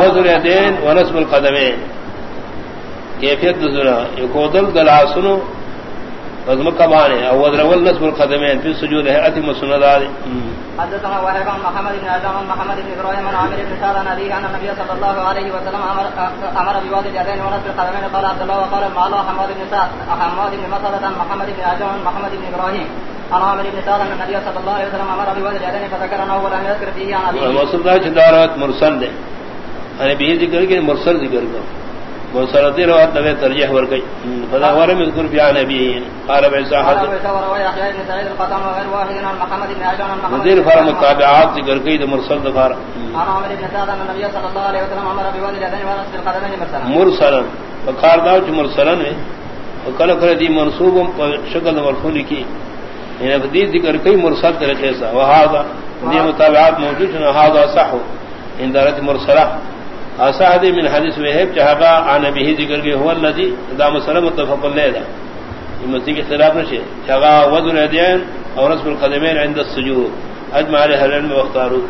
وزر يدين ونسب القدمين. كيفية دزنا يقودل دلعسنو وزم كباني او وزر والنسب القدمين في سجود هيئة مسنة داري حدثنا عن محمد بن عن محمد بن ابراهيم عن عامر بن سعد عن ابيه ان النبي صلى الله عليه وسلم امر امر بواد اليدين ونسب القدمين. قال عبد الله وقال المعلا حماد بن سعد حماد بن مسعد عن محمد بن عن محمد بن ابراهيم عن عامر بن سعد ان النبي صلى الله عليه وسلم امر بواد اليدين فذكر انه ولم يذكر فيه عن ابيه وصل ذلك دارات مرسل دے۔ انا بھی ذکر کہ مرسل ذکر مرسل روایت ترجیح ور گئی۔ ور میں ذکر بیان نبی۔ قال مدیر فرم تابعات ذکر گئی مرسل دفار عن عامر بن سعد ان النبي صلى الله عليه وسلم امر بواد اليدين ونسب القدمين مرسلا. مرسلا۔ فقار دا چ مرسلا نے وکل کر دی منصوب شکل مرفوع لکی یعنی بدی ذکر کئی مرسل طریقے سے وہ وہذا دی متابعات موجود ہیں هذا صح ان دارت مرسلہ اصحاب من حدیث وهب چہبا ان به ذکر کہ هو الذي دا مسلم متفق علیہ یہ یعنی مسیح کے خلاف نشے چہبا وزن اليدين اور رسل القدمین عند السجود. اجمع عليه العلم واختاروا